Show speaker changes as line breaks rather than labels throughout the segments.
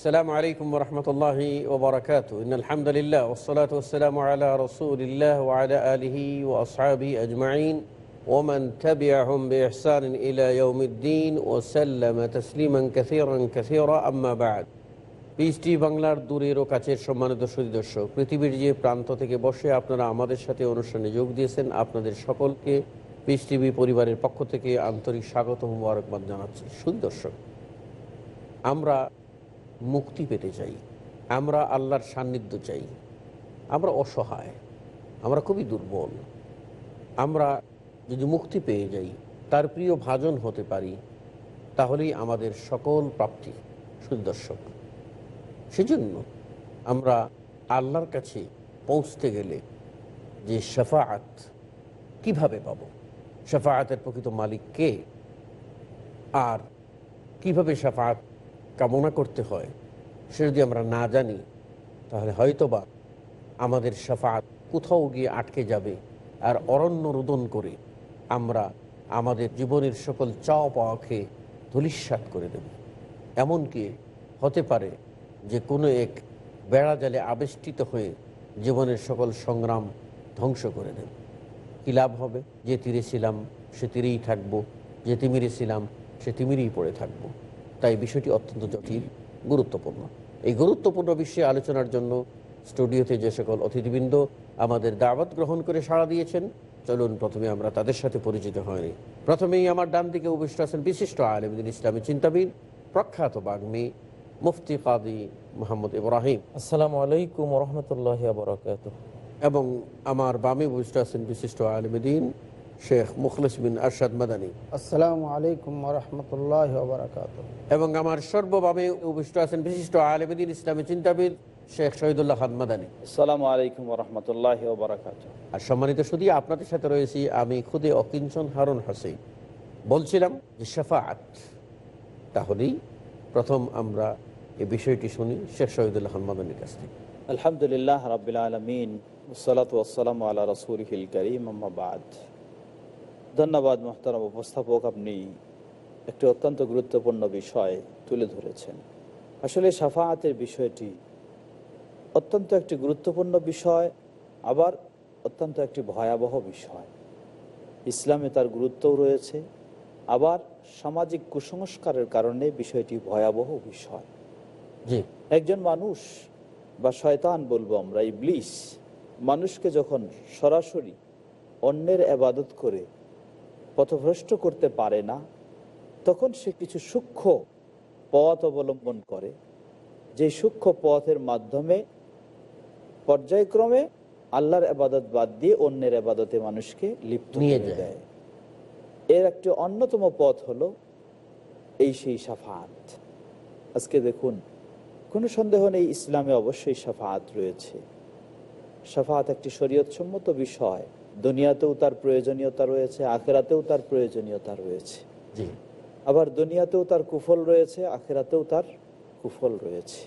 السلام عليكم ورحمة الله وبركاته إن الحمد لله والصلاة والسلام على رسول الله وعلى آله وأصحابه أجمعين ومن تبعهم بإحسان إلى يوم الدين وسلم تسليما كثيرا كثيرا أما بعد PhD বাংলার দূরের ও কাছের সম্মানিত সুদী দর্শক পৃথিবীর যে প্রান্ত থেকে বসে আপনারা আমাদের সাথে অনুষ্ঠানে যোগ দিয়েছেন আপনাদের সকলকে পিস টিভি পরিবারের পক্ষ থেকে আন্তরিক স্বাগত মুবারকবাদ জানাচ্ছি সুদী দর্শক আমরা মুক্তি পেতে চাই। আমরা আল্লাহর সান্নিধ্য চাই। আমরা অসহায়। আমরা খুবই দুর্বল। আমরা যদি মুক্তি পেয়ে যাই, তার প্রিয় ভাজন হতে পারি, তাহলেই আমাদের সকল প্রাপ্তি সুদর্শক। সেজন্য আমরা আল্লাহর কাছে পৌঁছতে গেলে যে শেফাআত কীভাবে পাব? শেফাআতের প্রকৃত মালিক কে? আর কীভাবে শেফাআত কামনা করতে হয়। সে যদি আমরা না জানি, তাহলে হয়তোবা আমাদের শেফাআত কোথাও গিয়ে আটকে যাবে আর অরণ্য রোদন করে আমরা আমাদের জীবনের সকল চাও পাওয়াকে ধুলিস্বাত করে দেব। এমনকি হতে পারে যে কোনো এক বেড়া জালে আবেষ্টিত হয়ে জীবনের সকল সংগ্রাম ধ্বংস করে দেব। কী লাভ হবে? যে তীরে ছিলাম, সে তীরেই থাকব। যে তিমিরে ছিলাম, সে তিমিরেই পড়ে থাকব। তাই বিষয়টি অত্যন্ত জটিল গুরুত্বপূর্ণ। এই গুরুত্বপূর্ণ বিষয়ে আলোচনার জন্য স্টুডিওতে যে সকল অতিথিবৃন্দ আমাদের দাওয়াত গ্রহণ করে সাড়া দিয়েছেন চলুন প্রথমে আমরা তাদের সাথে পরিচিত হয়নি প্রথমেই আমার ডান দিকে উপবিষ্ট আছেন বিশিষ্ট আলমদিন ইসলামী চিন্তাবিদ প্রখ্যাত বাগ্মী মুফতি কাদি মোহাম্মদ ইব্রাহিম।
আসসালামু আলাইকুম রহমতুল্লাহ বরকাত
এবং আমার বামে উপবিষ্ট আছেন বিশিষ্ট আলমদিন শেখ মুখলিস বিন আরশাদ মাদানী।
আসসালামু আলাইকুম রহমতুল্লাহ
এবং আমার সর্বভাবে উপবিষ্ট আছেন বিশিষ্ট আলমদিন ইসলামী চিন্তাবিদ শেখ শহীদুল্লাহ খান মাদানী।
আসসালামু আলাইকুম রহমতুল্লাহ
আর সম্মানিত শুধু আপনাদের সাথে রয়েছি আমি খুদে অকিঞ্চন হারুন হোসেন। বলছিলাম যে শেফাআত তাহলেই প্রথম আমরা এই বিষয়টি শুনি শেখ শহীদুল্লাহ খান মাদানীর কাছ থেকে।
আলহামদুলিল্লাহ রাবিল আলমিন সালাত ওয়াসালাম আল্লাহ রসুল করিম আহমাবাদ ধন্যবাদ মোহতারাম উপস্থাপক আপনি একটি অত্যন্ত গুরুত্বপূর্ণ বিষয় তুলে ধরেছেন। আসলে সাফাহাতের বিষয়টি অত্যন্ত একটি গুরুত্বপূর্ণ বিষয় আবার অত্যন্ত একটি ভয়াবহ বিষয়। ইসলামে তার গুরুত্বও রয়েছে আবার সামাজিক কুসংস্কারের কারণে বিষয়টি ভয়াবহ বিষয়। একজন মানুষ বা শয়তান বলব আমরা ইবলিস মানুষকে যখন সরাসরি অন্যের আবাদত করে পথভ্রষ্ট করতে পারে না তখন সে কিছু সূক্ষ্ম পথ অবলম্বন করে। যে সূক্ষ্ম পথের মাধ্যমে পর্যায়ক্রমে আল্লাহর আবাদত বাদ দিয়ে অন্যের আবাদতে মানুষকে লিপ্ত
নিয়ে।
দেয়। এর একটি অন্যতম পথ হলো এই সেই সাফাত। আজকে দেখুন কোনো সন্দেহ নেই ইসলামে অবশ্যই সাফাত রয়েছে। সাফাত একটি শরীয়তসম্মত বিষয়। দুনিয়াতেও তার প্রয়োজনীয়তা রয়েছে আখেরাতেও তার প্রয়োজনীয়তা রয়েছে।
জি।
আবার দুনিয়াতেও তার কুফল রয়েছে আখেরাতেও তার কুফল রয়েছে।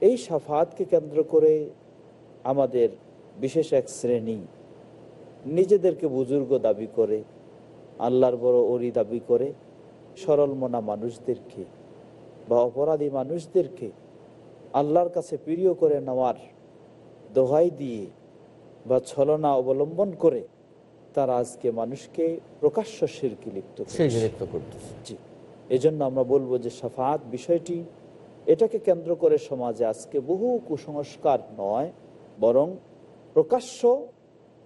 এই সাফাতকে কেন্দ্র করে আমাদের বিশেষ এক শ্রেণি নিজেদেরকে বুজুর্গ দাবি করে আল্লাহর বড় ওরি দাবি করে সরল মনা মানুষদেরকে বা অপরাধী মানুষদেরকে আল্লাহর কাছে প্রিয় করে নেওয়ার দোহাই দিয়ে বা ছলনা অবলম্বন করে তারা আজকে মানুষকে প্রকাশ্য শিরকি লিপ্ত
করতেছে।
জি। এজন্য আমরা বলব যে সাফাত বিষয়টি এটাকে কেন্দ্র করে সমাজে আজকে বহু কুসংস্কার নয় বরং প্রকাশ্য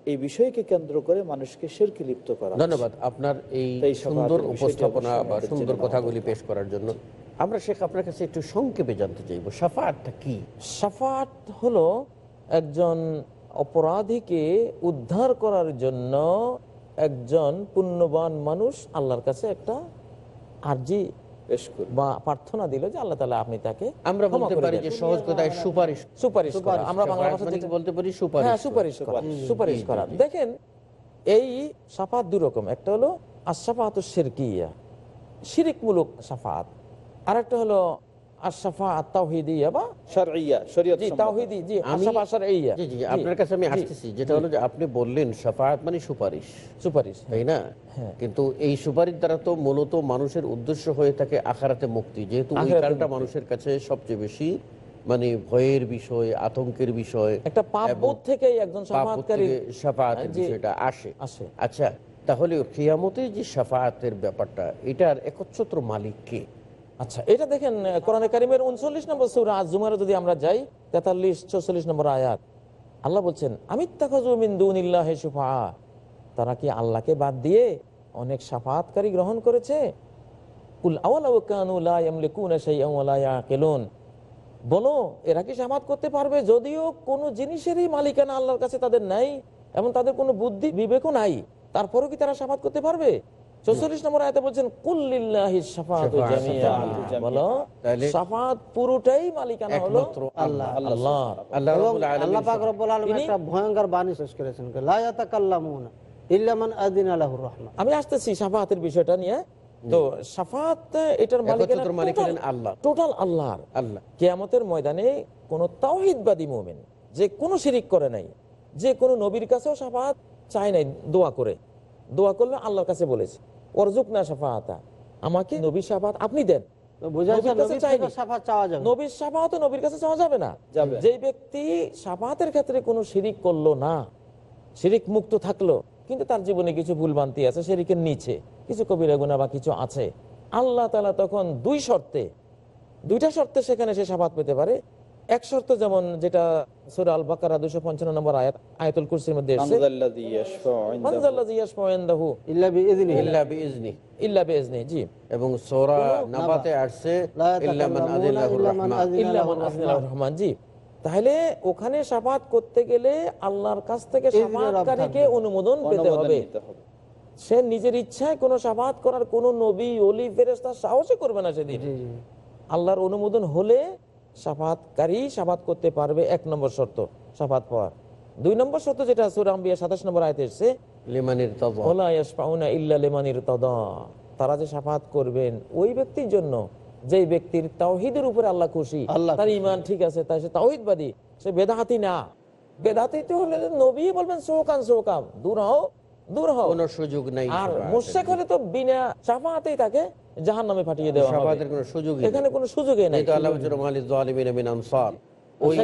এই বিষয়কে কেন্দ্র করে মানুষকে শেরকে লিপ্ত করা
ধন্যবাদ। আপনার এই সুন্দর উপস্থাপনা বা সুন্দর কথাগুলি পেশ করার জন্য আমরা শেখ আপনার কাছে একটু সংক্ষেপে জানতে চাইব। সাফাতটা কি?
সাফাত হলো একজন অপরাধীকে উদ্ধার করার জন্য একজন পুণ্যবান মানুষ আল্লাহর কাছে একটা আর্জি বা প্রার্থনা দিল যে আল্লাহ তালা আপনি তাকে
আমরা বলতে পারি যে সহজ কথায় সুপারিশ।
সুপারিশ করা। আমরা বাংলা ভাষা যেটা-
বলতে পারি সুপারিশ
হ্যাঁ সুপারিশ করা। সুপারিশ। করা। দেখেন এই সাফাত দু রকম। একটা হলো আশাফাত শিরকিয়া শিরিকমূলক সাফাত। আর একটা হলো
আপনার কাছে আমি আসতেছি যেটা হলো যে আপনি বললেন সাফাত মানে সুপারিশ।
সুপারিশ।
তাই না?
হ্যাঁ।
কিন্তু এই সুপারিশ দ্বারা তো মূলত মানুষের উদ্দেশ্য হয়ে থাকে আখারাতে মুক্তি যেহেতু ওই মানুষের কাছে সবচেয়ে বেশি মানে ভয়ের বিষয় আতঙ্কের বিষয়।
একটা পাপ
এবং
বোধ থেকেই একজন সাফাতকারী
সাফাতের বিষয়টা আসে। আচ্ছা তাহলে কিয়ামতে যে সাফাতের ব্যাপারটা এটার একচ্ছত্র মালিক কে?
আচ্ছা এটা দেখেন কোরআনে কারিমের উনচল্লিশ নম্বর সৌরা আজুমারে যদি আমরা যাই, তেতাল্লিশ, চৌচল্লিশ নম্বর আয়াত, আল্লাহ বলছেন আমিত সুফা তারা কি আল্লাহকে বাদ দিয়ে অনেক সাফাতকারী গ্রহণ করেছে? বলো, এরা কি সামাত করতে পারবে যদিও কোনো জিনিসেরই মালিকানা আল্লাহর কাছে তাদের নাই, এবং তাদের কোনো বুদ্ধি, বিবেকও নাই। তারপরেও কি তারা সাফাত করতে পারবে? চৌচল্লিশ নম্বর আয়তে বলছেন কুল্লিল্লাহি। বলো সাফাত পুরোটাই মালিকানা হলো
আল্লাহ।
আল্লাহ।
আল্লাহ।
এবং
রাব্বুল আলামিন
আল্লাহ পাক রব্বুল আলামিন একটা ভয়ঙ্কর বাণী শেষ করেছেন। লা ইয়াতাকাল্লামুনা ইল্লা মান আযিনা লাহুর রহমান।
আমি আসতেছি সাফাতের বিষয়টা নিয়ে। তো সাফাত এটার
একচ্ছত্র মালিক আল্লাহ।
টোটাল আল্লাহর।
আল্লাহ।
কেয়ামতের ময়দানে কোন তাওহিদবাদী মোমেন যে কোনো শিরিক করে নাই যে কোনো নবীর কাছেও সাফাত চায় নাই দোয়া করে। দোয়া করলে আল্লাহর কাছে বলেছে। অরজুক না সাফাতা আমাকে নবীর সাফাত আপনি দেন।
তো বোঝা যাচ্ছে
নবীর কাছে
নবীর
চাইনি।
থেকে সাফাত
নবীর কাছে চাওয়া যাবে না। যে ব্যক্তি সাফাতের ক্ষেত্রে কোনো শিরিক করল না শিরিক মুক্ত থাকল কিন্তু তার জীবনে কিছু ভুলভ্রান্তি আছে শিরিকের নিচে কিছু কবিরা গুণা বা কিছু আছে আল্লাহ তালা তখন দুই শর্তে দুইটা শর্তে সেখানে সে সাফাত পেতে পারে। এক শর্ত যেমন যেটা সুরা আল বাকারা দুশো পঞ্চান্ন নম্বর আয়াত আয়াতুল কুরসির মধ্যে জি।
এবং সূরা নাবাতে আসছে রহমান।
জি। তাহলে ওখানে সাফাত করতে গেলে আল্লাহর কাছ থেকে সাফাতকারীকে অনুমোদন পেতে হবে। সে নিজের ইচ্ছায় কোনো সাফাত করার কোন নবী অলি ফেরেস্তা সাহসই করবে না সেদিন। আল্লাহর অনুমোদন হলে সাফাতকারী সাফাত করতে পারবে এক নম্বর শর্ত সাফাত পাওয়ার। দুই নম্বর শর্ত যেটা সুরাম্বিয়া সাতাশ নম্বর আয়তে এসছে। তারা যে সাফাত করবেন ওই ব্যক্তির জন্য যেই ব্যক্তির তাওহিদের উপরে আল্লাহ খুশি তার ইমান ঠিক আছে তাই সে তাওহিদবাদী সে বেদাহাতি না। বেদাতি তো হলে নবী বলবেন সোকান সোকাম দূর হও দূর হও।
কোনো সুযোগ নাই
আর। মোশেক হলে তো বিনা সাফাতেই তাকে জাহান নামে পাঠিয়ে দেওয়া হবে। এখানে কোনো সুযোগই নাই।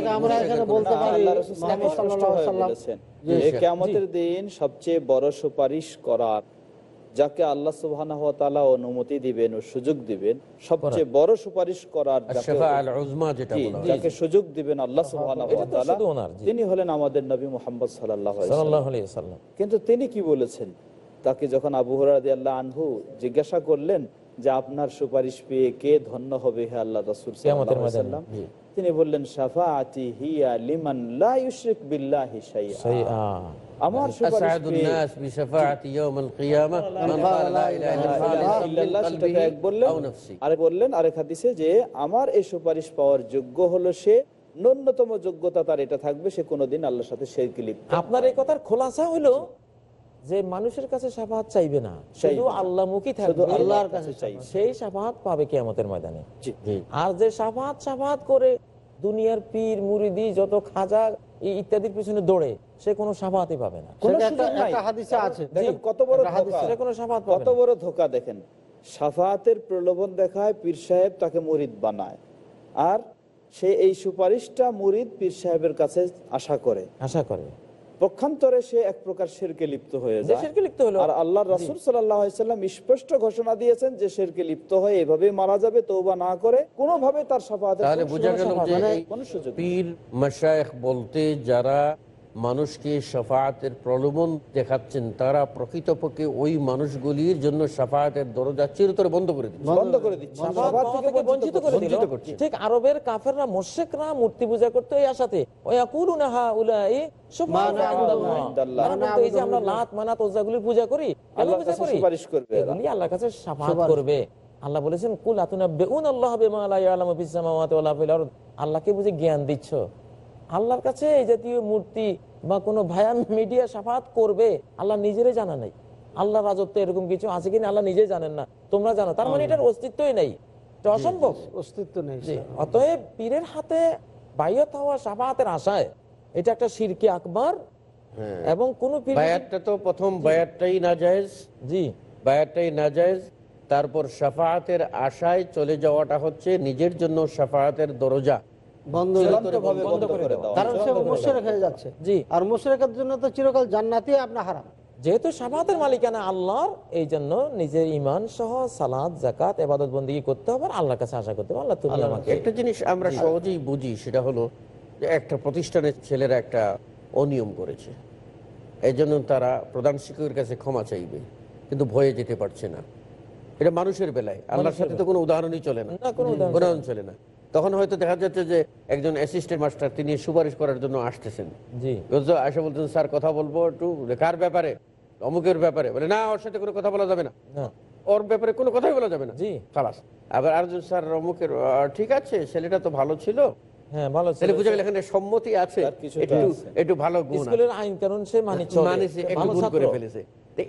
আমরা এখানে বলতে পারি।
যে
জি।
দিন সবচেয়ে বড় সুপারিশ করার যাকে আল্লাহ সুবহানাহু ওয়া তাআলা অনুমতি দিবেন ও সুযোগ দিবেন সবচেয়ে বড় সুপারিশ করার যাকে-
আশ-শাফা আল উযমা যেটা
জি,
বলা হয়।
যাকে সুযোগ দিবেন আল্লাহ সুবহানাহু ওয়া তাআলা। তিনি হলেন আমাদের নবী মুহাম্মদ সাল্লাল্লাহু
সাল্লাল্লাহু আলাইহি ওয়াসাল্লাম।
কিন্তু তিনি কি বলেছেন? তাকে যখন আবু হুরায়রা রাদিয়াল্লাহু আনহু জিজ্ঞাসা করলেন যে আপনার সুপারিশ পেয়ে কে ধন্য হবে হে আল্লাহ রাসুল
সাল্লাম
তিনি বললেন সাফা আতি হিয়া লিমান
আচ্ছা।
আমার এই সুপারিশ পাওয়ার যোগ্য হলো সে ন্যূনতম যোগ্যতা তার এটা থাকবে সে কোনোদিন আল্লাহর সাথে
আপনার এই কথার খোলাসা হলো যে মানুষের কাছে সাফাত চাইবে না শুধু। আল্লাহমুখী থাকবে।
আল্লাহর কাছে চাই
সেই সাফাত পাবে কেয়ামতের ময়দানে। আর যে সাফাত সাফাত করে দুনিয়ার পীর মুরিদি যত খাজা ইত্যাদির পিছনে দৌড়ে সে কোনো সাফাতই পাবে না।
কোনো সুযোগ নাই।
হাদিসে আছে।
দেখেন কত বড়
হাদিসে।
সে কোনো সাফাত পাবে
কত বড় ধোকা দেখেন। সাফাতের প্রলোভন দেখায় পীর সাহেব তাকে মুরিদ বানায়। আর সে এই সুপারিশটা মুরিদ পীর সাহেবের কাছে আশা করে।
আশা করে।
পক্ষান্তরে সে এক প্রকার শেরকে লিপ্ত হয়ে যায়।
লিপ্ত হলো।
আর আল্লাহ রাসুল সাল্লাম স্পষ্ট ঘোষণা দিয়েছেন যে শেরকে লিপ্ত হয়ে এভাবে মারা যাবে তৌবা না করে কোনোভাবে তার সাফাতের কোনো
বোঝা
তার
গেল
হবে
যে
না, কোনো সুযোগ
পীর মাশায়েখ বলতে যারা মানুষকে সাফায়াতের প্রলোভন দেখাচ্ছেন তারা প্রকৃতপক্ষে ওই মানুষগুলির জন্য সাফায়াতের দরজা চিরতরে বন্ধ করে দিচ্ছে।
বন্ধ করে দিচ্ছে।
সাফাত
সবার
পাওয়া
থেকে
থেকে বঞ্চিত করে দিল।
বঞ্চিত করছে।
ঠিক আরবের কাফেররা মোশেকরা মূর্তি পূজা করতো আশাতে এই যে আমরা লাত মানাত ওজাগুলি পূজা করি
আল্লাহর কাছে
সাফাত করবে। আল্লাহ বলেছেন কুল আল্লাহ সামাওয়াতি ওয়ালা ফিল আল্লাহকে বুঝে জ্ঞান দিচ্ছ। আল্লাহর কাছে এই জাতীয় মূর্তি বা কোনো ভায়া মিডিয়া সাফাত করবে আল্লাহ নিজেরই জানা নাই। আল্লাহ রাজত্ব এরকম কিছু আছে কিনা আল্লাহ নিজেই জানেন না। তোমরা জানো তার মানে এটার অস্তিত্বই নেই। এটা অসম্ভব।
অস্তিত্ব নেই
অতএব পীরের হাতে বাইয়ত হওয়া সাফাহাতের আশায় এটা একটা শিরকি আকবর। এবং কোন পীর
বায়াতটা তো প্রথম বায়াতটাই না জায়েজ
জি।
বায়াতটাই না জায়েজ তারপর সাফায়াতের আশায় চলে যাওয়াটা হচ্ছে নিজের জন্য সাফায়াতের দরজা।
বন্ধ যাচ্ছে।
চূড়ান্তভাবে বন্ধ করে
কারণ সে মুশরিক হয়ে যাচ্ছে।
জি।
আর মুশরিকের জন্য তো চিরকাল জান্নাতি আপনার হারাম।
যেহেতু মালিকানা আল্লাহর এই জন্য নিজের ইমান সহ সালাদ জাকাত এবাদত বন্দী করতে হবে আল্লাহর কাছে আশা করতে হবে আল্লাহ তুমি আমাকে
একটা জিনিস আমরা সহজেই বুঝি সেটা হলো যে একটা প্রতিষ্ঠানের ছেলেরা একটা অনিয়ম করেছে। এই জন্য তারা প্রধান শিক্ষকের কাছে ক্ষমা চাইবে কিন্তু ভয়ে যেতে পারছে না। এটা মানুষের বেলায়। আল্লাহর সাথে তো কোনো উদাহরণই চলে না।
কোনো উদাহরণ
চলে না। তখন হয়তো দেখা যাচ্ছে যে একজন অ্যাসিস্ট্যান্ট মাস্টার তিনি সুপারিশ করার জন্য আসতেছেন।
জি।
আসে বলছেন স্যার কথা বলব একটু কার ব্যাপারে? অমুকের ব্যাপারে? বলে না ওর সাথে কোনো কথা বলা যাবে না। ওর ব্যাপারে কোনো কথাই বলা যাবে না।
জি।
খালাস। আবার আরেকজন স্যার অমুকের ঠিক আছে ছেলেটা তো ভালো ছিল। সম্মতি আছে। একটু ভালো
আইন সে মানি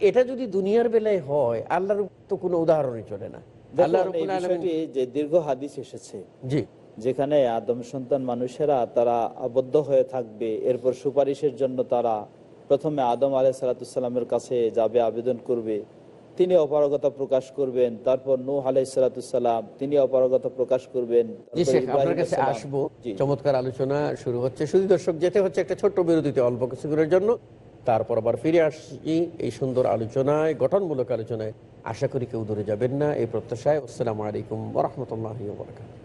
এটা যদি দুনিয়ার বেলায় হয় আল্লাহর তো কোনো উদাহরণই চলে না।
যে দীর্ঘ হাদিস এসেছে
জি।
যেখানে আদম সন্তান মানুষেরা তারা আবদ্ধ হয়ে থাকবে এরপর সুপারিশের জন্য তারা প্রথমে আদম আলাহ সালাতামের কাছে যাবে আবেদন করবে। তিনি অপারগতা প্রকাশ করবেন তারপর নূহ আলাহ সালাতাম তিনি অপারগতা প্রকাশ করবেন।
আপনার কাছে আসব। চমৎকার আলোচনা শুরু হচ্ছে। শুধু দর্শক যেতে হচ্ছে একটা ছোট্ট বিরতিতে অল্প কিছুক্ষণের জন্য। তারপর আবার ফিরে আসছি এই সুন্দর আলোচনায় গঠনমূলক আলোচনায়। আশা করি কেউ দূরে যাবেন না। এই প্রত্যাশায় আসসালামু আলাইকুম রহমতুল্লাহ বরকাত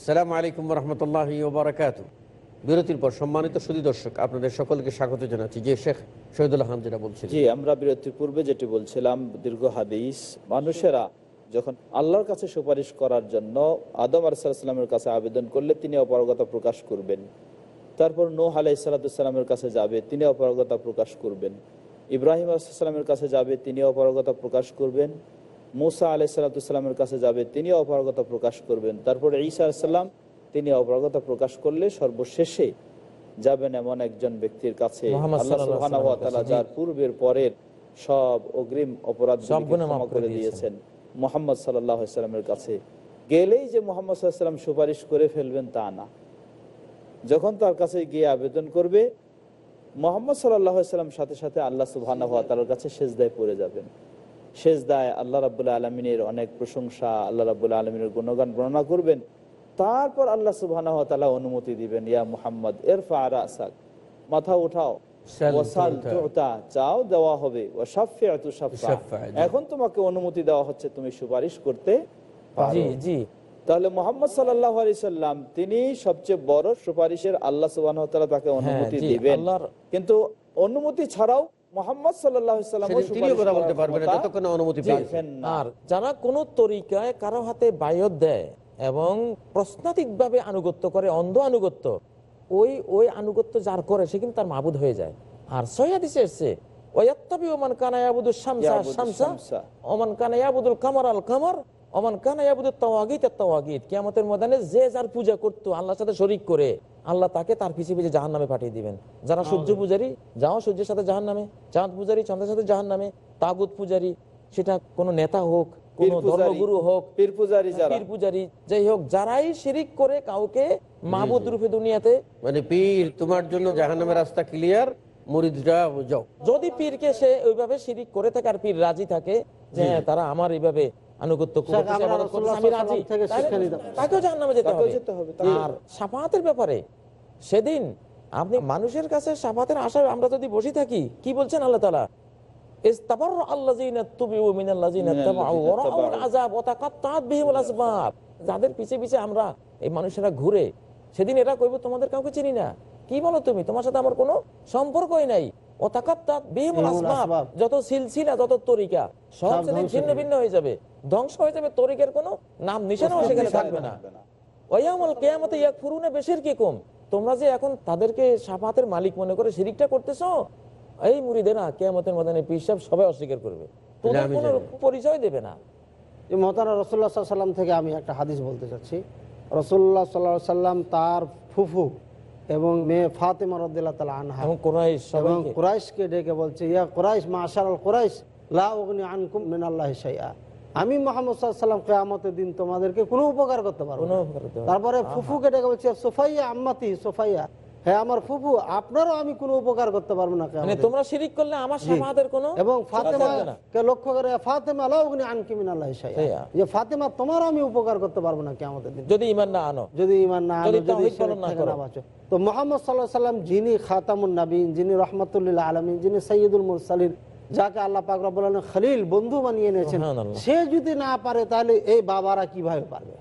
আসসালামু আলাইকুম রহমতুল্লাহ ওবরাকাত বিরতির পর সম্মানিত সুদী দর্শক, আপনাদের সকলকে স্বাগত জানাচ্ছি। যে শেখ শহীদুল আহম যেটা বলছিলেন।
জি, আমরা বিরতির পূর্বে যেটি বলছিলাম, দীর্ঘ হাদিস, মানুষেরা যখন আল্লাহর কাছে সুপারিশ করার জন্য আদম আলাইসাল্লামের কাছে আবেদন করলে তিনি অপারগতা প্রকাশ করবেন। তারপর নোহ আলাই সাল্লামের কাছে যাবে, তিনি অপারগতা প্রকাশ করবেন। ইব্রাহিম আলাইসাল্লামের কাছে যাবে, তিনি অপারগতা প্রকাশ করবেন। মুসা আলাই সাল্লামের কাছে যাবে তিনি অপারগতা প্রকাশ করবেন। তারপরে ঈসা আলাইসাল্লাম তিনি অপারগতা প্রকাশ করলে সর্বশেষে যাবেন এমন একজন ব্যক্তির কাছে। আল্লাহ যার পূর্বের পরের সব অগ্রিম অপরাধ ক্ষমা
করে
দিয়েছেন। মোহাম্মদ সাল্লামের কাছে। গেলেই যে মোহাম্মদ সাল্লাম সুপারিশ করে ফেলবেন তা না। যখন তার কাছে গিয়ে আবেদন করবে মোহাম্মদ সাল্লাম সাথে সাথে আল্লাহ সুবাহ কাছে সেজদায় পড়ে যাবেন। সেজদায় আল্লাহ রাবুল্লাহ আলমিনের অনেক প্রশংসা আল্লাহ রাবুল্লাহ আলমিনের গুণগান বর্ণনা করবেন। তারপর আল্লাহ সুবাহ অনুমতি দিবেন ইয়া মুহাম্মদ এরফা আর আসাক মাথা উঠাও চাও দেওয়া হবে। এখন তোমাকে অনুমতি দেওয়া হচ্ছে তুমি সুপারিশ করতে
জি জি।
তাহলে মোহাম্মদ সাল্লাহ সাল্লাম তিনি সবচেয়ে বড় সুপারিশের আল্লাহ সুবাহ তাকে অনুমতি দিবেন। কিন্তু অনুমতি ছাড়াও মোহাম্মদ সাল্লাম
বলতে পারবেন যতক্ষণ অনুমতি
আর যারা কোন তরিকায় কারও হাতে বায়ত দেয় এবং প্রশ্নাতীত ভাবে আনুগত্য করে অন্ধ আনুগত্য ওই ওই আনুগত্য যার করে সে কিন্তু তার মাবুদ হয়ে যায়। আর সৈয়াদিসে এসছে ওয়াত্তাবি ওমান কানা ইয়াবুদুস শামসা শামসা। ওমান কানা ইয়াবুদুল কামার আল কামার তাওয়াগিত ময়দানে যে যার পূজা করতো আল্লাহর সাথে শরীক করে আল্লাহ তাকে তার পিছিয়ে পিছিয়ে জাহান্নামে পাঠিয়ে দিবেন। যারা সূর্য পূজারী যাও সূর্যের সাথে জাহান্নামে। চাঁদ পূজারী চন্দ্রের সাথে জাহান্নামে। তাগুত পূজারী সেটা কোনো নেতা হোক কোন
পীর পূজারী,
ধর্মগুরু হোক
পীর পূজারী
পীর পূজারী যাই হোক যারাই শিরিক করে কাউকে রূপে দুনিয়াতে
মানে পীর তোমার জন্য জাহান্নামের রাস্তা ক্লিয়ার মুরিদরা যাও।
যদি পীরকে সে ওইভাবে শিরিক করে থাকে আর পীর রাজি থাকে যে হ্যাঁ, তারা আমার এইভাবে আনুগত্য। তাকেও যেতে হবে, আর সাফাতের ব্যাপারে সেদিন আপনি মানুষের কাছে সাফাতের আশায় আমরা যদি বসে থাকি কি বলছেন আল্লাহ তালা যাদের পিছে পিছে আমরা এই মানুষেরা ঘুরে সেদিন এটা কইব তোমাদের কাউকে চিনি না। কি বলো তুমি? তোমার সাথে আমার কোনো সম্পর্কই নাই। যত সিলসিলা যত তরিকা সব ভিন্ন হয়ে যাবে। ধ্বংস হয়ে যাবে তরিকের কোনো নাম নিশানাও সেখানে থাকবে না। ওয়ায়ামুল কিয়ামতে ইয়াকফুরুনা বিশিরকিকুম তোমরা যে এখন তাদেরকে সাফাতের মালিক মনে করে শিরিকটা করতেছো এই মুরিদেরা কিয়ামতের ময়দানে পিসাব সবাই অস্বীকার করবে। তোদের
আমি
কোনো পরিচয় দেবে না।
মতানা রসুল্লাহ সাল্লাম থেকে আমি একটা হাদিস বলতে চাচ্ছি। রসুল্লাহ সাল্লাহ সাল্লাম তার ফুফু এবং মেয়ে ফাতেমা রদ্দিল্লা তালা আনহা।
এবং কোরাইশ
এবং কোরাইশকে ডেকে বলছে ইয়া কুরাইশ মা আশার আল কুরাইশ লাগনি আনকুম মিন আল্লাহ সাইয়া আমি মোহাম্মদ সাল্লাম কেয়ামতের দিন তোমাদেরকে কোনো উপকার করতে পারব। তারপরে ফুফুকে ডেকে বলছে সোফাইয়া আম্মাতি সোফাইয়া। হ্যাঁ আমার আপনারও আমি কোনো উপকার করতে পারব না
মানে তোমরা শিরিক করলে আমার কোনো
এবং। লক্ষ্য করে ফাতেমা আল্লাহ অগ্নি আনকি মিন আল্লাহ শাইআ।
শাইআ।
যে ফাতেমা তোমারও আমি উপকার করতে পারব না কেয়ামতের দিন।
যদি না আনো
যদি না আনো,
যদি
শিরক
না করো।
তো মোহাম্মদ সাল্লাহ সাল্লাম যিনি খাতামুন নবীন যিনি রহমতুল্লাহ আলমিন যিনি সৈয়দুল মুরসালিন যাকে আল্লাহ পাক রব্বুল আলামিন খলিল বন্ধু বানিয়ে নিয়েছেন সে যদি না পারে তাহলে এই বাবারা কীভাবে পারবে?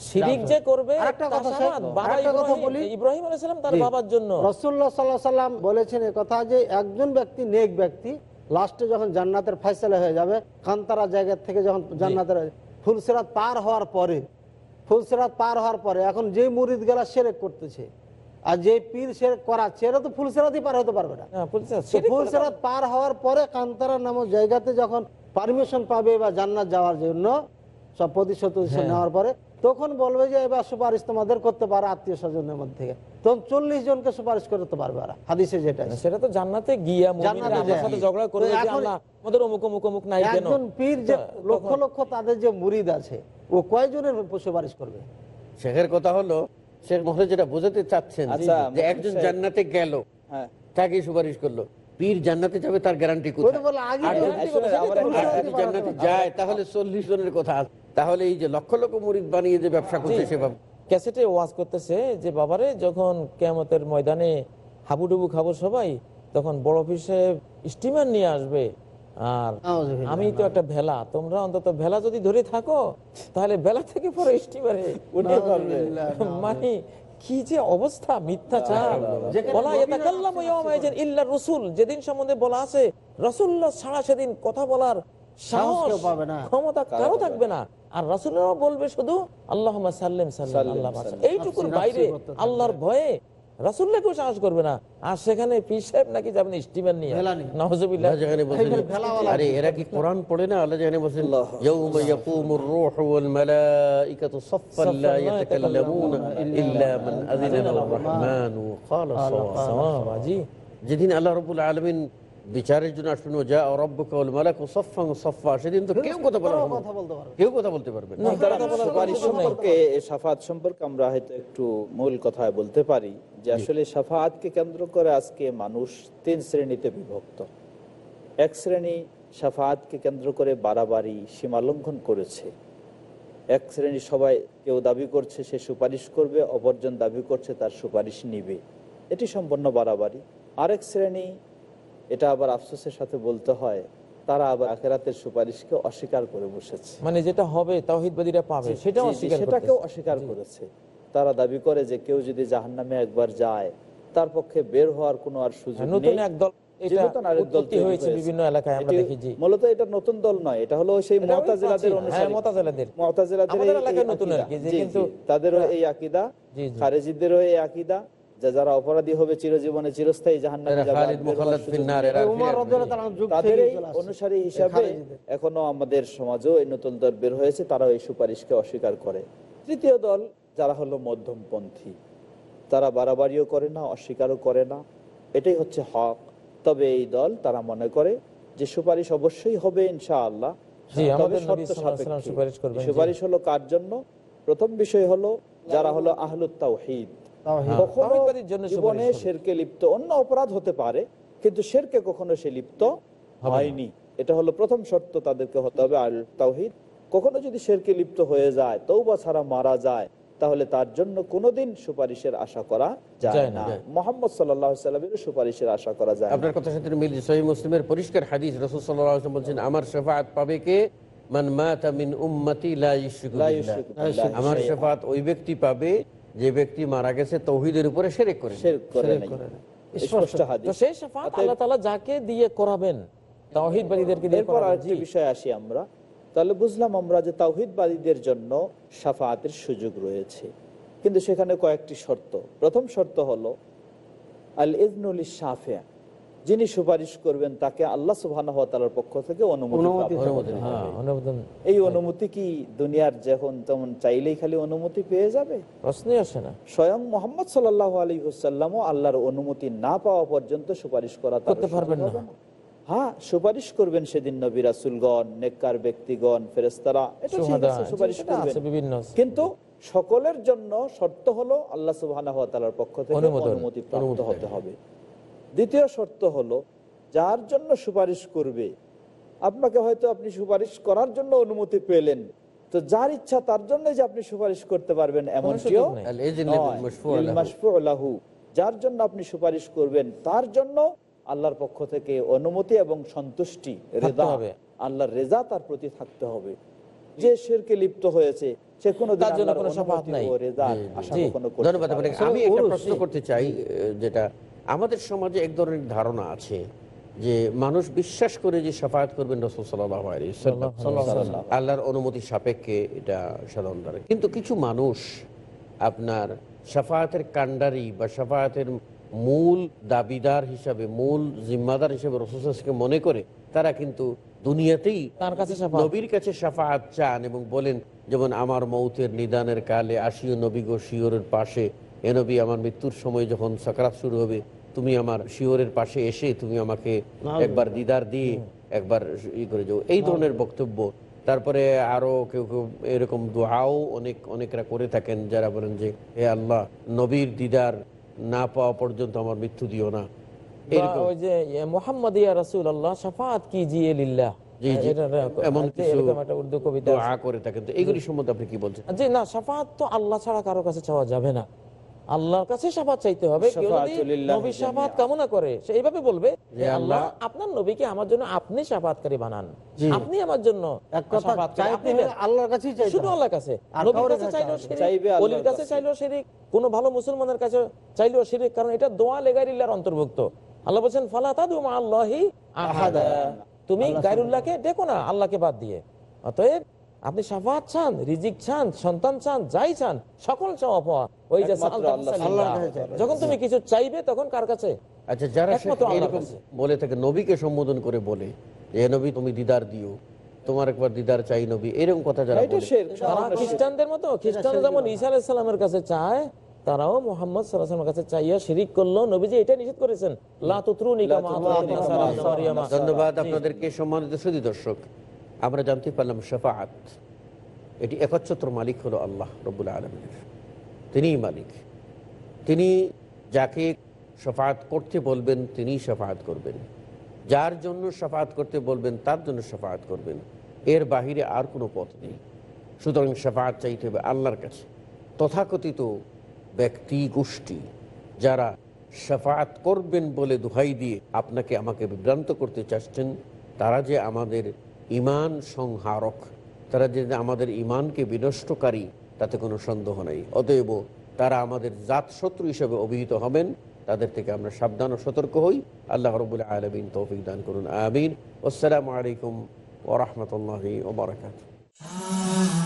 শিরিক যে করবে
আরেকটা কথা
তার
স্যার,
সাফাত, বাবা
আরেকটা কথা
ইব্রাহিম-
বলি।
ইব্রাহিম আলাইহিস তার বাবার জন্য।
রসুল্লাহ সাল্লাহ সাল্লাম বলেছেন কথা যে একজন ব্যক্তি নেক ব্যক্তি লাস্টে যখন জান্নাতের হয়ে যাবে কান্তারা জায়গা থেকে যখন জান্নাতের ফুলসেরাত পার হওয়ার পরে ফুলসেরাত পার হওয়ার পরে এখন যে মুরিদ গেলা সেরেক করতেছে আর যে পীর সেরেক করাচ্ছে এরা তো ফুলসেরাতই পার হতে পারবে না। ফুলসেরাত পার হওয়ার পরে কান্তারা নামক জায়গাতে যখন পারমিশন পাবে বা জান্নাত যাওয়ার জন্য সব প্রতিশোধ প্রতিশোধ
হ্যাঁ।
নেওয়ার পরে তখন বলবে যে এবার সুপারিশ তোমাদের করতে পারে আত্মীয় স্বজনের মধ্যে তখন চল্লিশ জনকে সুপারিশ করতে পারবে ওরা হাদিসে যেটা
সেটা তো জান্নাতে গিয়া ঝগড়া করে
তো
যে
এখন-
আল্লাহ আমাদের অমুক অমুক অমুক নাই
একজন পীর যে লক্ষ লক্ষ তাদের যে মুরিদ আছে ও কয়জনের সুপারিশ করবে?
শেখের কথা হলো শেখ মহলে যেটা বোঝাতে চাচ্ছেন
আচ্ছা,
যে একজন জান্নাতে গেল
হ্যাঁ।
তাকে সুপারিশ করল। পীর জান্নাতে যাবে তার গ্যারান্টি কোথায়? জান্নাতে যায় তাহলে চল্লিশ জনের কথা আছে। তাহলে এই যে লক্ষ লক্ষ মুরিদ বানিয়ে যে ব্যবসা করছে। সেভাবে
ক্যাসেটে ওয়াজ করতেছে যে বাবারে যখন কেয়ামতের ময়দানে হাবুডুবু খাব সবাই তখন বড় অফিসে স্টিমার নিয়ে আসবে। আর আমি তো একটা ভেলা তোমরা অন্তত ভেলা যদি ধরে থাকো তাহলে বেলা থেকে পরে স্টিমারে। উঠে পারবে মানে কি যে অবস্থা মিথ্যাচার। বলা যেদিন সম্বন্ধে বলা আছে রাসূলুল্লাহ ছাড়া সেদিন কথা বলার সাহস
পাবে না।
ক্ষমতা কারও থাকবে না। আর রাসূলরাও বলবে শুধু আল্লাহুম্মা সাল্লিম সাল্লিম
সাল্লিম,
আল্লাহ বাঁচান।
সাল্লিম।
এইটুকুর বাইরে
নাফসি করতে থাকবে।
আল্লাহর ভয়ে রাসূলরা কেউ সাহস করবে না। আর সেখানে পীর সাহেব নাকি যাবেন স্টিমার নিয়ে।
ভেলা নিয়ে।
নাউজুবিল্লাহ।
আল্লাহ যেখানে বলছেন
এখানে ভেলাওয়ালা
আরে এরা কি কোরআন পড়ে না? আল্লাহ যেখানে বলছেন ইয়াউমা ইয়াকুমুর রূহু ওয়াল মালাইকাতু সাফফান লা ইয়াতাকাল্লামুনা ইল্লা মান আযিনা লাহুর রাহমানু ক্বালা সাওয়া
সাওয়াবা,
যেদিন আল্লাহ রাব্বুল আলামিন বিচারের জন্য আসবেন যা রব্বুকা ওয়াল মালাকু সাফফান সাফফা সেদিন তো কেউ কথা বলা কেউ কথা বলতে পারবে না।
সুপারিশ। সম্পর্কে এ সাফাত সম্পর্কে আমরা হয়তো একটু মূল কথায় বলতে পারি যে আসলে সাফাতকে কেন্দ্র করে আজকে মানুষ তিন শ্রেণীতে বিভক্ত। এক শ্রেণি সাফাতকে কেন্দ্র করে বাড়াবাড়ি সীমালঙ্ঘন করেছে। এক শ্রেণি সবাই কেউ দাবি করছে সে সুপারিশ করবে অপরজন দাবি করছে তার সুপারিশ নিবে। এটি সম্পূর্ণ বাড়াবাড়ি। আরেক শ্রেণি এটা আবার আফসোসের সাথে বলতে হয় তারা আবার আখেরাতের সুপারিশকে অস্বীকার করে বসেছে।
মানে যেটা হবে তাওহিদবাদীরা পাবে অস্বীকার
সেটাকেও অস্বীকার করেছে। তারা দাবি করে যে কেউ যদি জাহান্নামে একবার যায় তার পক্ষে বের হওয়ার কোনো আর সুযোগ
হ্যাঁ, নতুন এক দল
নতুন দল মূলত এটা নতুন নয় এটা হলো সেই অনুসারী।
হ্যাঁ,
এই- আকীদা। তাদেরও এই। খারেজিদেরও এই আকীদা যে যারা অপরাধী হবে চিরজীবনে চিরস্থায়ী। অনুসারী হিসাবে এখনও আমাদের সমাজেও এই নতুন দল বের হয়েছে তারা এই সুপারিশকে অস্বীকার করে। তৃতীয় দল যারা হলো মধ্যমপন্থী তারা বাড়াবাড়িও করে না অস্বীকারও করে না। এটাই হচ্ছে হক। তবে এই দল তারা মনে করে যে সুপারিশ অবশ্যই হবে ইনশাআল্লাহ।
সুপারিশ
হলো কার জন্য? প্রথম বিষয় হলো যারা হলো আহলুত তাওহীদ।
তাওহীদ।
কখনো
তাওহীদবাদীর জন্য সুপারিশ
জীবনে শেরকে লিপ্ত অন্য অপরাধ হতে পারে কিন্তু শেরকে কখনো সে লিপ্ত হয়নি। এটা হলো প্রথম শর্ত তাদেরকে হতে হবে আল তাওহিদ। কখনো যদি শেরকে লিপ্ত হয়ে যায় তৌবা ছাড়া মারা যায় তাহলে তার জন্য কোনোদিন সুপারিশের আশা করা যায় না। মোহাম্মদ সাল্লামের সুপারিশের আশা করা যায়
আপনার কথা সাথে মিল সহি মুসলিমের পরিষ্কার হাদিস রসুল সাল্লাল্লাহু বলছেন আমার শাফাআত পাবে কে? মান মিন আমার। শাফাআত ওই ব্যক্তি পাবে যে ব্যক্তি মারা গেছে তৌহিদের উপরে সেরেক করে
যাকে দিয়ে করাবেন তাওহীদবাদীদেরকে দিয়ে
এরপর আরেকটি
জি।
বিষয়ে আসি আমরা। তাহলে বুঝলাম আমরা যে তাওহিদবাদীদের জন্য সাফাতের সুযোগ রয়েছে। কিন্তু সেখানে কয়েকটি শর্ত। প্রথম শর্ত হলো আল ইজনুল সাফিয়া যিনি সুপারিশ করবেন তাকে আল্লাহ সুবহানাহু পক্ষ থেকে অনুমতি
হ্যাঁ
এই অনুমতি কি দুনিয়ার যখন তেমন চাইলেই খালি অনুমতি পেয়ে যাবে?
প্রশ্নই আসে না।
স্বয়ং মোহাম্মদ সাল্লাহ আলী হুসাল্লামও আল্লাহর অনুমতি না পাওয়া পর্যন্ত সুপারিশ করা
করতে পারবেন না।
হ্যাঁ সুপারিশ করবেন সেদিন নবী রাসুলগণ নেককার ব্যক্তিগণ ফেরেস্তারা এটা সুপারিশ করবেন। কিন্তু সকলের জন্য শর্ত হলো আল্লাহ সুবাহ পক্ষ থেকে অনুমতি প্রাপ্ত হতে হবে। দ্বিতীয় শর্ত হলো যার জন্য সুপারিশ করবে আপনাকে হয়তো আপনি সুপারিশ করার জন্য অনুমতি পেলেন তো যার ইচ্ছা তার জন্য যে আপনি সুপারিশ করতে পারবেন এমনটিও
লাহু।
যার জন্য আপনি সুপারিশ করবেন তার জন্য আল্লাহর পক্ষ থেকে অনুমতি এবং সন্তুষ্টি রেজা
হবে।
আল্লাহর রেজা তার প্রতি থাকতে হবে। যে শেরকে লিপ্ত হয়েছে সে কোনো
ধন্যবাদ। আমি একটা প্রশ্ন করতে চাই যেটা আমাদের সমাজে এক ধরনের ধারণা আছে যে মানুষ বিশ্বাস করে যে সাফায়াত করবেন রসুল। সাল্লাল্লাহু আল্লাহর অনুমতি সাপেক্ষে এটা সাধারণ ধারণা। কিন্তু কিছু মানুষ আপনার সাফায়াতের কাণ্ডারি বা সাফায়াতের মূল দাবিদার হিসাবে মূল জিম্মাদার হিসাবে রসুলকে মনে করে তারা কিন্তু দুনিয়াতেই
তার কাছে
নবীর কাছে সাফায়াত চান এবং বলেন যেমন আমার মৌতের নিদানের কালে আসিও নবী গো শিওরের পাশে এ নবী আমার মৃত্যুর সময় যখন সাকরাত শুরু হবে তুমি আমার শিওরের পাশে এসে তুমি আমাকে একবার দিদার দিয়ে একবার ই করে যাও। এই ধরনের বক্তব্য। তারপরে আরও কেউ কেউ এরকম দোয়াও অনেক অনেকরা করে থাকেন যারা বলেন যে হে আল্লাহ নবীর দিদার না পাওয়া পর্যন্ত আমার মৃত্যু দিও না।
ওই যে মোহাম্মদ ইয়া কি জিয়ে লিল্লাহ?
এগুলি সম্বন্ধে আপনি কি বলছেন?
তো আল্লাহ ছাড়া কারও কাছে চাওয়া যাবে না। আল্লাহর কাছে সাফাত চাইতে হবে কেউ যদি
জামিআ।
সাফাত কামনা করে সে এইভাবে বলবে যে আল্লাহ আপনার নবীকে আমার জন্য আপনি সাফাতকারী বানান। আপনি আমার জন্য
এক কথা চাইতে হলে আল্লাহর কাছেই চাইতে
শুধু আল্লাহর কাছে। নবীর কাছে অলির কাছে। চাইলেও শিরিক কোন ভালো মুসলমানের কাছে চাইলেও শিরিক কারণ এটা দোয়া লেগাইরিল্লার অন্তর্ভুক্ত। আল্লাহ বলছেন ফালা তাদু মা আল্লাহি আহাদা। তুমি গায়রুল্লাহকে ডেকো না আল্লাহকে বাদ দিয়ে। অতএব আপনি সাফাত চান রিজিক চান সন্তান চান যাই চান সকল চাওয়া পাওয়া। ওই যে। যখন তুমি কিছু চাইবে তখন কার কাছে?
আচ্ছা যারা। বলে থাকে নবীকে সম্বোধন করে বলে যে "এ নবী তুমি দিদার দিও। তোমার একবার দিদার চাই নবী। এরকম কথা যারা
এটা
বলে।
শেরক,
তারা
সাধারণ শেরক।
খ্রিস্টানদের মতো। খ্রিস্টান যেমন ঈসা আলাইসাল্লামের কাছে চায় তারাও মোহাম্মদ সাল্লাহামের কাছে চাইয়া শিরিক করল। নবীজি এটা নিষেধ করেছেন।
ধন্যবাদ আপনাদেরকে সম্মানিত সুদী দর্শক। আমরা জানতে পারলাম শাফাআত। এটি একচ্ছত্র মালিক হলো আল্লাহ রব্বুল আলমিনের। তিনিই মালিক। তিনি যাকে শাফাত করতে বলবেন, তিনিই শাফাত করবেন। যার জন্য শাফাত করতে বলবেন, তার জন্য শাফাত করবেন। এর বাহিরে আর কোনো পথ নেই। সুতরাং শাফাত চাইতে হবে আল্লাহর কাছে। তথাকথিত ব্যক্তি, গোষ্ঠী, যারা শাফাত করবেন বলে দোহাই দিয়ে আপনাকে আমাকে বিভ্রান্ত করতে চাচ্ছেন, তারা যে আমাদের ইমান সংহারক। তারা যে আমাদের ইমানকে বিনষ্টকারী, তাতে কোনো সন্দেহ নেই। অতএব তারা আমাদের জাত শত্রু হিসেবে অভিহিত হবেন। তাদের থেকে আমরা সাবধান ও সতর্ক হই। আল্লাহ রবুল্লা আলমিন তৌফিক দান করুন। আমিন। আসসালামু আলাইকুম ওরহমতুল্লাহি ওবরাকাত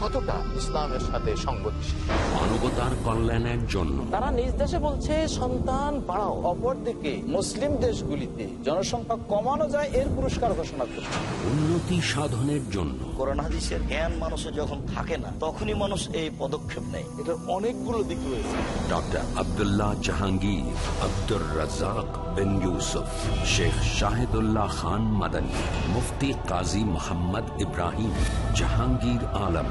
কতটা ইসলামের সাথে সংগতিশীল?
মানবতার কল্যাণের জন্য।
তারা নিজ দেশে বলছে সন্তান বাড়াও।
অপরদিকে মুসলিম দেশগুলিতে জনসংখ্যা কমানো যায় এর পুরস্কার ঘোষণা করছে।
উন্নতি সাধনের জন্য।
কোরআন হাদিসের জ্ঞান মানুষের যখন থাকে না তখনই মানুষ এই পদক্ষেপ নেয়। এটার অনেকগুলো দিক রয়েছে।
ডক্টর আব্দুল্লাহ জাহাঙ্গীর আব্দুর রাজাক বিন ইউসুফ শেখ শাহিদুল্লাহ খান মাদানী মুফতি কাজী মোহাম্মদ ইব্রাহিম জাহাঙ্গীর আলম।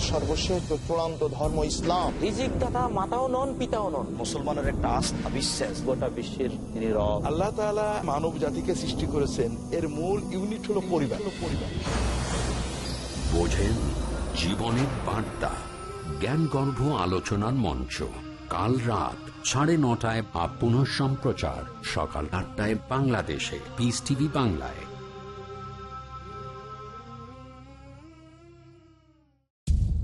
সর্বশেষ চূড়ান্ত ধর্ম ইসলাম।
রিজিক দাতা মাতাও নন পিতাও নন।
মুসলমানের একটা আস্থা বিশ্বাস। গোটা বিশ্বের তিনি
আল্লাহ তাআলা মানব জাতিকে সৃষ্টি করেছেন। এর মূল ইউনিট হলো পরিবার। পরিবার
বোঝেন জীবনের বার্তা। জ্ঞানগর্ভ আলোচনার মঞ্চ। কাল রাত সাড়ে নটায় বা পুনঃ সম্প্রচার সকাল আটটায় বাংলাদেশে। পিস টিভি বাংলায়।